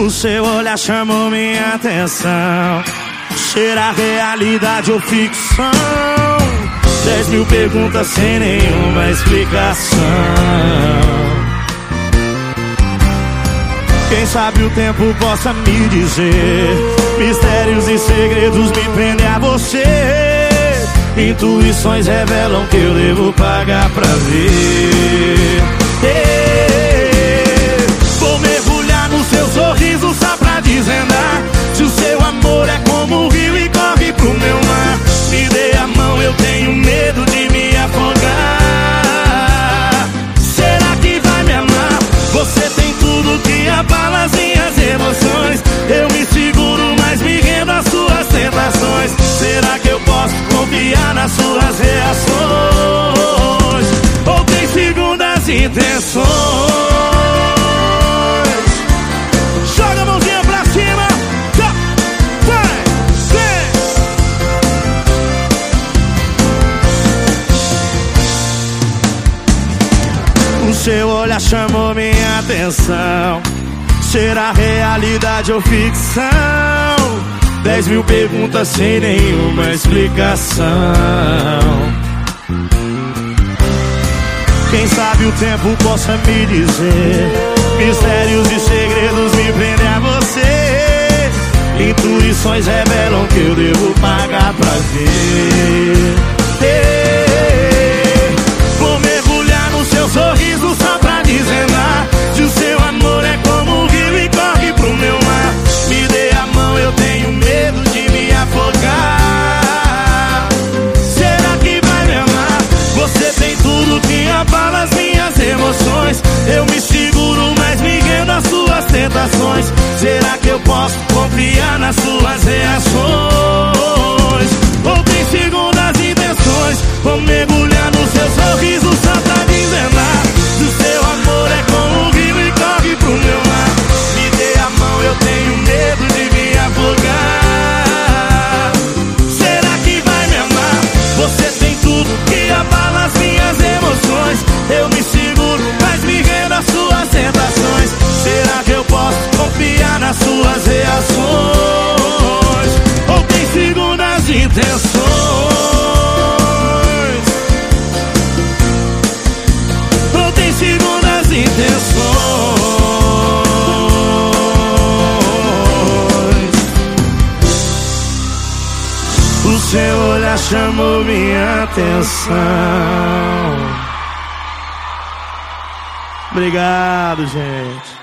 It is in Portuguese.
O seu olhar chamou minha atenção. Será realidade ou ficção? Dez mil perguntas sem nenhuma explicação. Quem sabe o tempo possa me dizer Mistérios e segredos me prendem a você Intuições revelam que eu devo pagar pra ver intenções. Joga a mãozinha pra cima. Tá, tá. O seu olhar chamou minha atenção. Será realidade ou ficção? Dez mil perguntas sem nenhuma explicação. que o tempo possa me dizer. Mistérios e segredos me prendem a você. Intuições revelam que eu devo pagar pra ver. O seu olhar chamou minha atenção. Obrigado, gente.